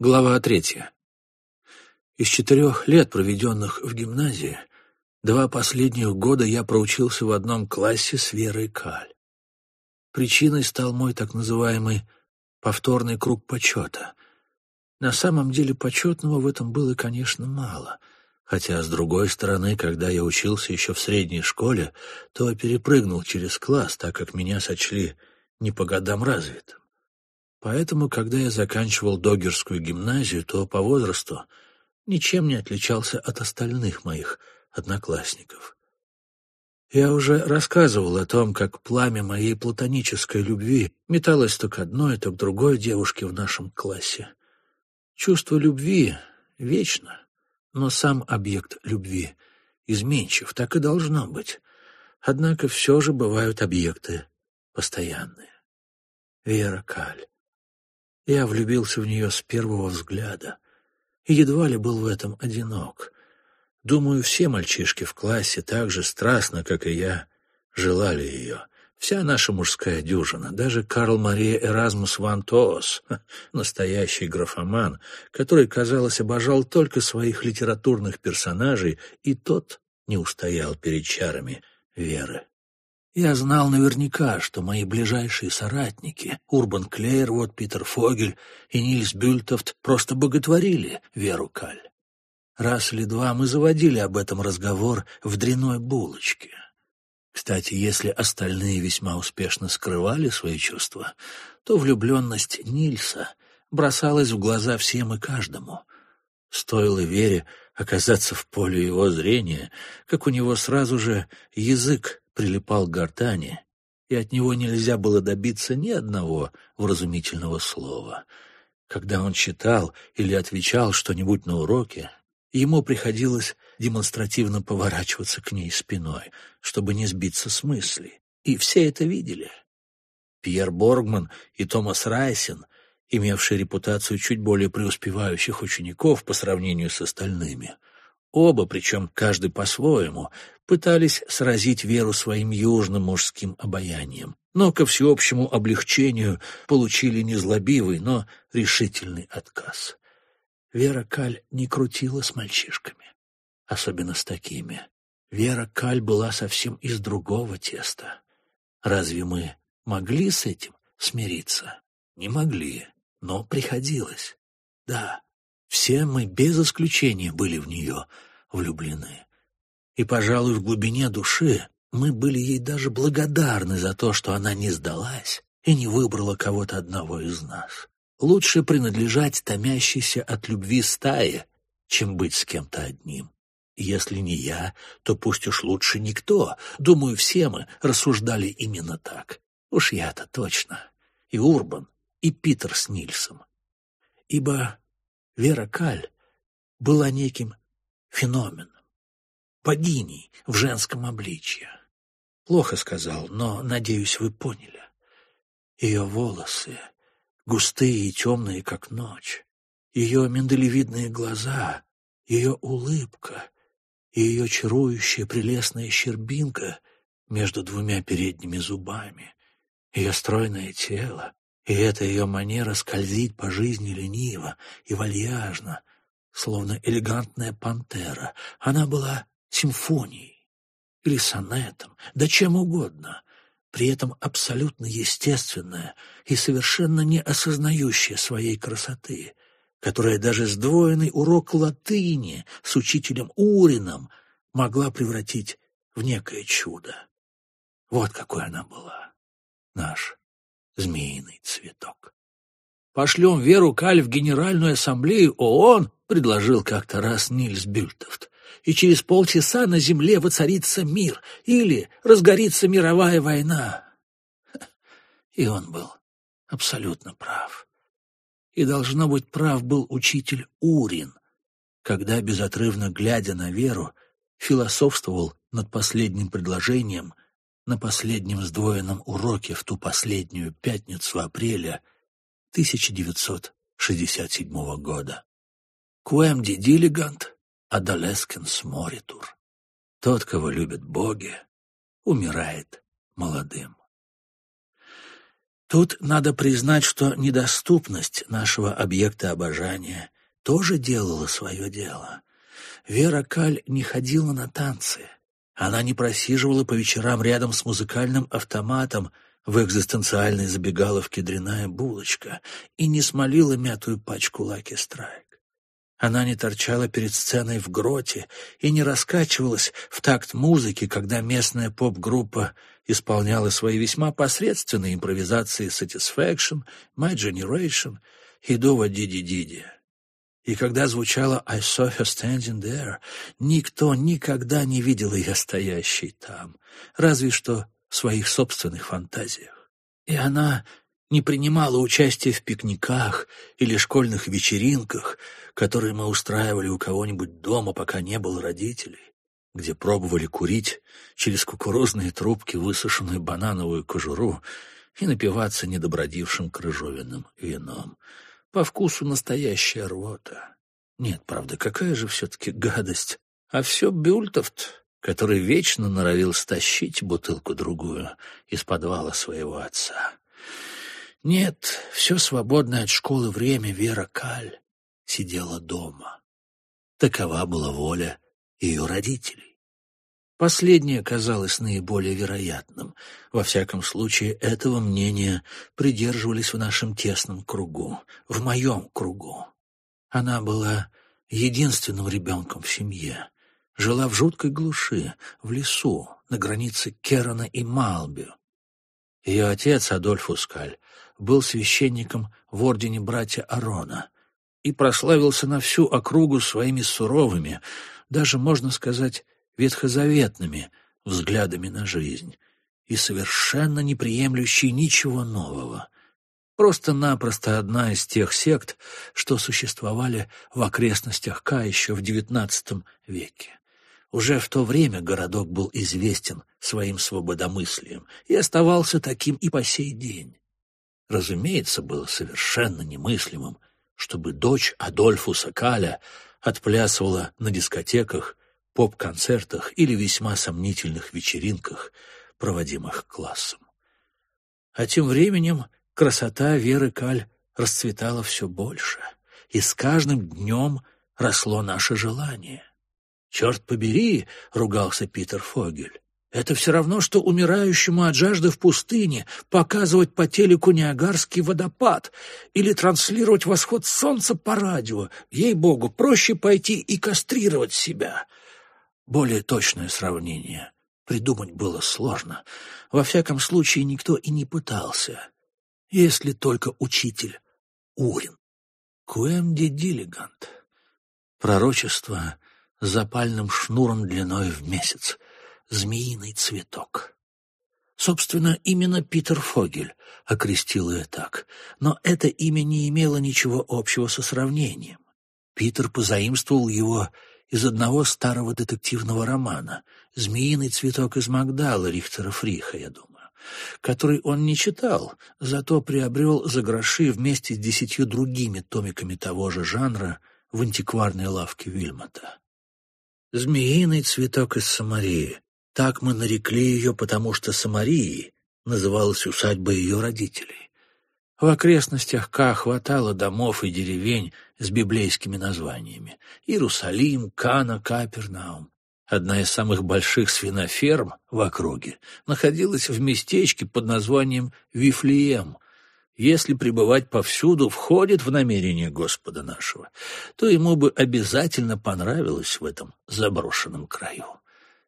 Глава третья. Из четырех лет, проведенных в гимназии, два последних года я проучился в одном классе с Верой Каль. Причиной стал мой так называемый повторный круг почета. На самом деле почетного в этом было, конечно, мало, хотя, с другой стороны, когда я учился еще в средней школе, то перепрыгнул через класс, так как меня сочли не по годам развитым. Поэтому, когда я заканчивал Догерскую гимназию, то по возрасту ничем не отличался от остальных моих одноклассников. Я уже рассказывал о том, как пламя моей платонической любви металось то к одной, то к другой девушке в нашем классе. Чувство любви вечно, но сам объект любви изменчив, так и должно быть. Однако все же бывают объекты постоянные. Вера Каль. Я влюбился в нее с первого взгляда и едва ли был в этом одинок. Думаю, все мальчишки в классе так же страстно, как и я, желали ее. Вся наша мужская дюжина, даже Карл Мария Эразмус ван Тоос, настоящий графоман, который, казалось, обожал только своих литературных персонажей, и тот не устоял перед чарами веры. Я знал наверняка, что мои ближайшие соратники, Урбан Клейрвуд, Питер Фогель и Нильс Бюльтофт, просто боготворили Веру Каль. Раз или два мы заводили об этом разговор в дряной булочке. Кстати, если остальные весьма успешно скрывали свои чувства, то влюбленность Нильса бросалась в глаза всем и каждому. Стоило Вере оказаться в поле его зрения, как у него сразу же язык прилипал к гортани, и от него нельзя было добиться ни одного вразумительного слова. Когда он читал или отвечал что-нибудь на уроке, ему приходилось демонстративно поворачиваться к ней спиной, чтобы не сбиться с мысли. И все это видели. Пьер Боргман и Томас Райсен, имевшие репутацию чуть более преуспевающих учеников по сравнению с остальными, Оба, причем каждый по-своему, пытались сразить Веру своим южным мужским обаянием, но ко всеобщему облегчению получили незлобивый, но решительный отказ. Вера Каль не крутила с мальчишками, особенно с такими. Вера Каль была совсем из другого теста. Разве мы могли с этим смириться? Не могли, но приходилось. Да, все мы без исключения были в нее влюблены. И, пожалуй, в глубине души мы были ей даже благодарны за то, что она не сдалась и не выбрала кого-то одного из нас. Лучше принадлежать томящейся от любви стае, чем быть с кем-то одним. Если не я, то пусть уж лучше никто. Думаю, все мы рассуждали именно так. Уж я-то точно. И Урбан, и Питер с Нильсом. Ибо Вера Каль была неким феноменом, богиней в женском обличье. Плохо сказал, но, надеюсь, вы поняли. Ее волосы, густые и темные, как ночь, ее миндалевидные глаза, ее улыбка и ее чарующая прелестная щербинка между двумя передними зубами, ее стройное тело, и эта ее манера скользить по жизни лениво и вальяжно, словно элегантная пантера, она была симфонией или сонетом, да чем угодно, при этом абсолютно естественная и совершенно не осознающая своей красоты, которая даже сдвоенный урок латыни с учителем Урином могла превратить в некое чудо. Вот какой она была, наш змеиный цветок. «Пошлем Веру Каль в Генеральную ассамблею ООН», — предложил как-то раз Нильс Бюльтофт, «и через полчаса на земле воцарится мир или разгорится мировая война». И он был абсолютно прав. И, должно быть, прав был учитель Урин, когда, безотрывно глядя на Веру, философствовал над последним предложением — на последнем сдвоенном уроке в ту последнюю пятницу апреля 1967 года. Quem ди дилигант, адолескенс моритур. Тот, кого любят боги, умирает молодым. Тут надо признать, что недоступность нашего объекта обожания тоже делала свое дело. Вера Каль не ходила на танцы. Она не просиживала по вечерам рядом с музыкальным автоматом в экзистенциальной забегаловке «Дряная булочка» и не смолила мятую пачку «Лаки Страйк». Она не торчала перед сценой в гроте и не раскачивалась в такт музыки, когда местная поп-группа исполняла свои весьма посредственные импровизации Satisfaction, My Generation и Dova Диди Диди. И когда звучала «I saw her standing there», никто никогда не видел ее стоящей там, разве что в своих собственных фантазиях. И она не принимала участия в пикниках или школьных вечеринках, которые мы устраивали у кого-нибудь дома, пока не было родителей, где пробовали курить через кукурузные трубки высушенную банановую кожуру и напиваться недобродившим крыжовенным вином. По вкусу настоящая рвота. Нет, правда, какая же все-таки гадость. А все Бюльтовт, который вечно норовил стащить бутылку-другую из подвала своего отца. Нет, все свободное от школы время Вера Каль сидела дома. Такова была воля ее родителей. Последнее казалось наиболее вероятным. Во всяком случае, этого мнения придерживались в нашем тесном кругу, в моем кругу. Она была единственным ребенком в семье, жила в жуткой глуши, в лесу, на границе Керана и Малби. Ее отец, Адольф Ускаль, был священником в ордене братья Арона и прославился на всю округу своими суровыми, даже, можно сказать, ветхозаветными взглядами на жизнь и совершенно не приемлющий ничего нового. Просто-напросто одна из тех сект, что существовали в окрестностях Ка еще в XIX веке. Уже в то время городок был известен своим свободомыслием и оставался таким и по сей день. Разумеется, было совершенно немыслимым, чтобы дочь Адольфуса Каля отплясывала на дискотеках, поп-концертах или весьма сомнительных вечеринках, проводимых классом. А тем временем красота Веры Каль расцветала все больше, и с каждым днем росло наше желание. «Черт побери!» — ругался Питер Фогель. Это все равно, что умирающему от жажды в пустыне показывать по телеку Ниагарский водопад или транслировать восход солнца по радио. Ей-богу, проще пойти и кастрировать себя. Более точное сравнение придумать было сложно. Во всяком случае, никто и не пытался. Если только учитель Урин. Куэм де Дилигант. Пророчество с запальным шнуром длиной в месяц — змеиный цветок. Собственно, именно Питер Фогель окрестил ее так, но это имя не имело ничего общего со сравнением. Питер позаимствовал его из одного старого детективного романа «Змеиный цветок из Магдала» Рихтера Фриха, я думаю, который он не читал, зато приобрел за гроши вместе с десятью другими томиками того же жанра в антикварной лавке Вильмота. «Змеиный цветок из Самарии» Так мы нарекли ее, потому что Самарией называлась усадьба ее родителей. В окрестностях Ка хватало домов и деревень с библейскими названиями. Иерусалим, Кана, Капернаум. Одна из самых больших свиноферм в округе находилась в местечке под названием Вифлеем. Если пребывать повсюду входит в намерение Господа нашего, то ему бы обязательно понравилось в этом заброшенном краю.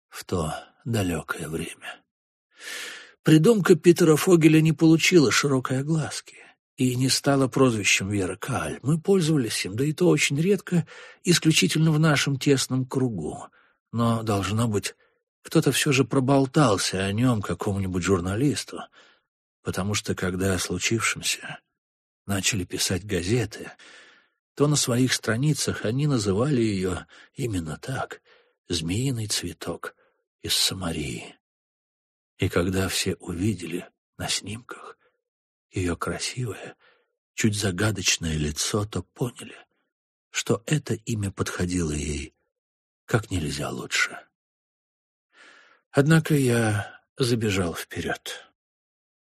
В то далекое время. Придумка Питера Фогеля не получила широкой огласки и не стала прозвищем Вера Каль. Мы пользовались им, да и то очень редко, исключительно в нашем тесном кругу. Но, должно быть, кто-то все же проболтался о нем какому-нибудь журналисту, потому что, когда о случившемся начали писать газеты, то на своих страницах они называли ее именно так — «Змеиный цветок», из Самарии. И когда все увидели на снимках ее красивое, чуть загадочное лицо, то поняли, что это имя подходило ей как нельзя лучше. Однако я забежал вперед.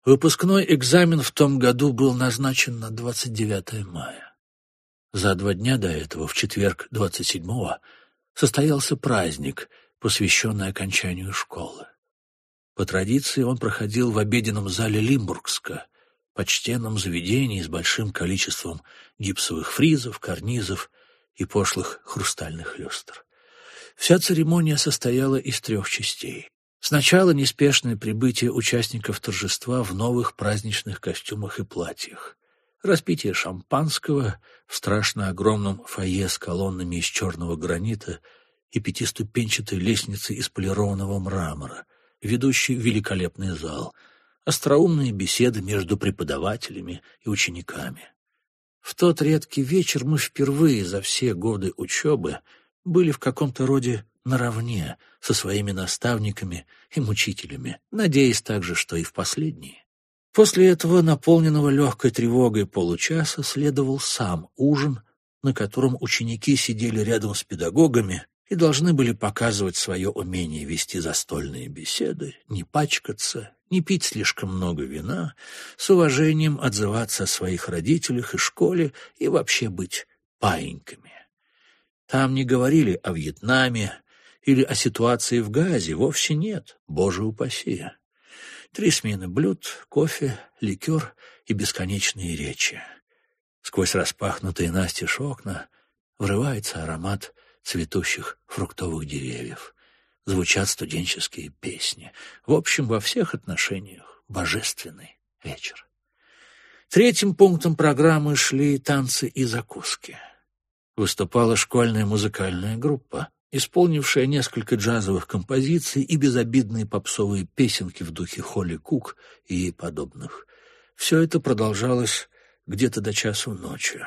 Выпускной экзамен в том году был назначен на 29 мая. За два дня до этого, в четверг 27-го, состоялся праздник, посвященный окончанию школы. По традиции он проходил в обеденном зале Лимбургска, почтенном заведении с большим количеством гипсовых фризов, карнизов и пошлых хрустальных люстр. Вся церемония состояла из трех частей. Сначала неспешное прибытие участников торжества в новых праздничных костюмах и платьях. Распитие шампанского в страшно огромном фойе с колоннами из черного гранита и пятиступенчатой лестницей из полированного мрамора, ведущей в великолепный зал, остроумные беседы между преподавателями и учениками. В тот редкий вечер мы впервые за все годы учебы были в каком-то роде наравне со своими наставниками и мучителями, надеясь также, что и в последние. После этого, наполненного легкой тревогой получаса, следовал сам ужин, на котором ученики сидели рядом с педагогами и должны были показывать свое умение вести застольные беседы, не пачкаться, не пить слишком много вина, с уважением отзываться о своих родителях и школе и вообще быть паиньками. Там не говорили о Вьетнаме или о ситуации в Газе, вовсе нет, боже упаси. Три смены блюд, кофе, ликер и бесконечные речи. Сквозь распахнутые настежь окна врывается аромат цветущих фруктовых деревьев. Звучат студенческие песни. В общем, во всех отношениях божественный вечер. Третьим пунктом программы шли танцы и закуски выступала школьная музыкальная группа, исполнившая несколько джазовых композиций и безобидные попсовые песенки в духе Холли Кук и подобных. Все это продолжалось где-то до часу ночи.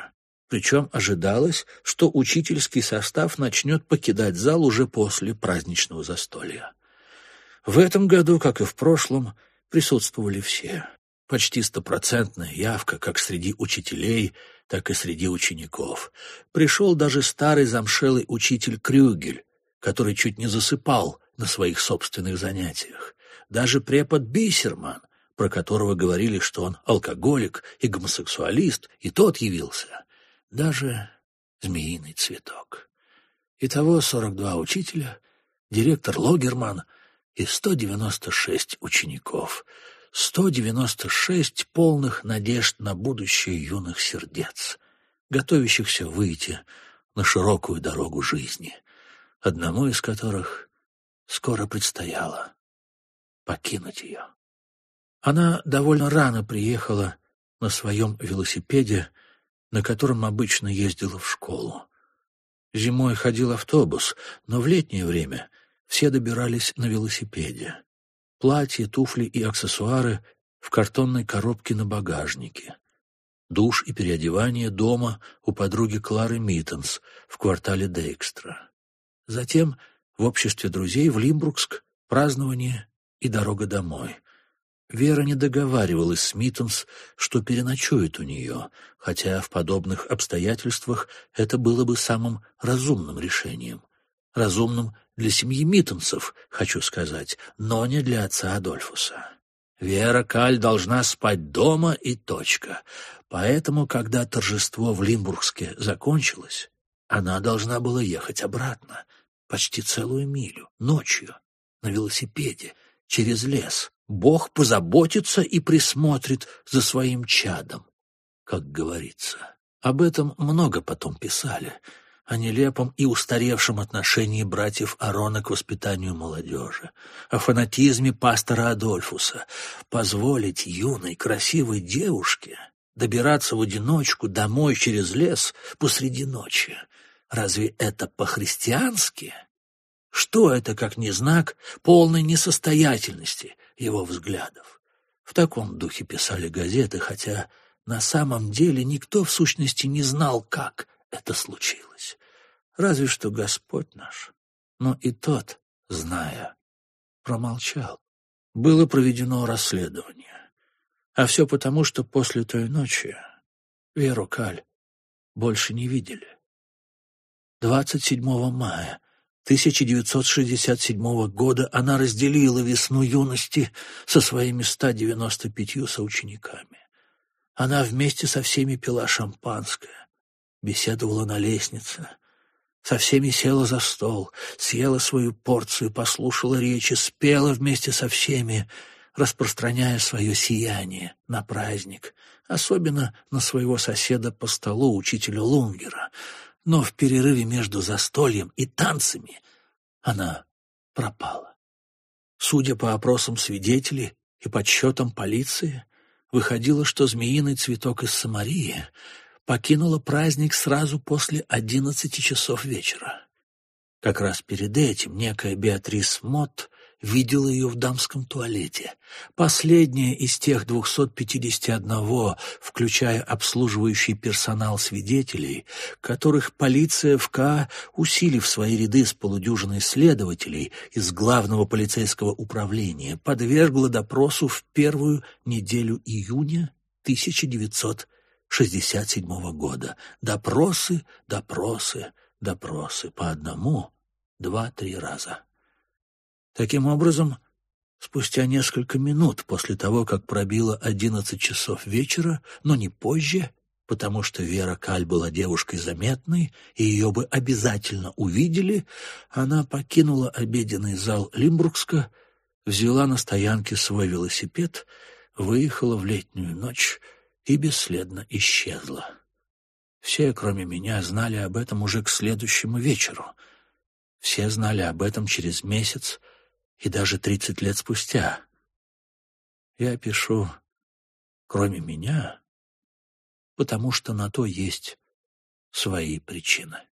Причем ожидалось, что учительский состав начнет покидать зал уже после праздничного застолья. В этом году, как и в прошлом, присутствовали все. Почти стопроцентная явка как среди учителей, так и среди учеников. Пришел даже старый замшелый учитель Крюгель, который чуть не засыпал на своих собственных занятиях. Даже препод Бисерман, про которого говорили, что он алкоголик и гомосексуалист, и тот явился. Даже змеиный цветок. Итого 42 учителя, директор Логерман и 196 учеников — 196 полных надежд на будущее юных сердец, готовящихся выйти на широкую дорогу жизни, одному из которых скоро предстояло покинуть ее. Она довольно рано приехала на своем велосипеде, на котором обычно ездила в школу. Зимой ходил автобус, но в летнее время все добирались на велосипеде платье, туфли и аксессуары в картонной коробке на багажнике. Душ и переодевание дома у подруги Клары Миттенс в квартале Дейкстра. Затем в обществе друзей в Лимбургск празднование и дорога домой. Вера не договаривалась с Миттенс, что переночует у нее, хотя в подобных обстоятельствах это было бы самым разумным решением. Разумным для семьи Миттенсов, хочу сказать, но не для отца Адольфуса. Вера Каль должна спать дома и точка. Поэтому, когда торжество в Лимбургске закончилось, она должна была ехать обратно, почти целую милю, ночью, на велосипеде, через лес. Бог позаботится и присмотрит за своим чадом, как говорится. Об этом много потом писали — о нелепом и устаревшем отношении братьев Арона к воспитанию молодежи, о фанатизме пастора Адольфуса, позволить юной красивой девушке добираться в одиночку домой через лес посреди ночи. Разве это по-христиански? Что это, как не знак полной несостоятельности его взглядов? В таком духе писали газеты, хотя на самом деле никто в сущности не знал, как это случилось. Разве что Господь наш. Но и тот, зная, промолчал. Было проведено расследование. А все потому, что после той ночи Веру Каль больше не видели. 27 мая 1967 года она разделила весну юности со своими 195 соучениками. Она вместе со всеми пила шампанское, беседовала на лестнице, со всеми села за стол, съела свою порцию, послушала речи, спела вместе со всеми, распространяя свое сияние на праздник, особенно на своего соседа по столу, учителя Лунгера — но в перерыве между застольем и танцами она пропала. Судя по опросам свидетелей и подсчетам полиции, выходило, что змеиный цветок из Самарии покинула праздник сразу после одиннадцати часов вечера. Как раз перед этим некая Беатрис Мот видела ее в дамском туалете. Последняя из тех 251, включая обслуживающий персонал свидетелей, которых полиция ФК, усилив свои ряды с полудюжиной следователей из главного полицейского управления, подвергла допросу в первую неделю июня 1967 года. Допросы, допросы, допросы по одному, два-три раза. Таким образом, спустя несколько минут после того, как пробило одиннадцать часов вечера, но не позже, потому что Вера Каль была девушкой заметной, и ее бы обязательно увидели, она покинула обеденный зал Лимбургска, взяла на стоянке свой велосипед, выехала в летнюю ночь и бесследно исчезла. Все, кроме меня, знали об этом уже к следующему вечеру. Все знали об этом через месяц, и даже тридцать лет спустя. Я пишу, кроме меня, потому что на то есть свои причины.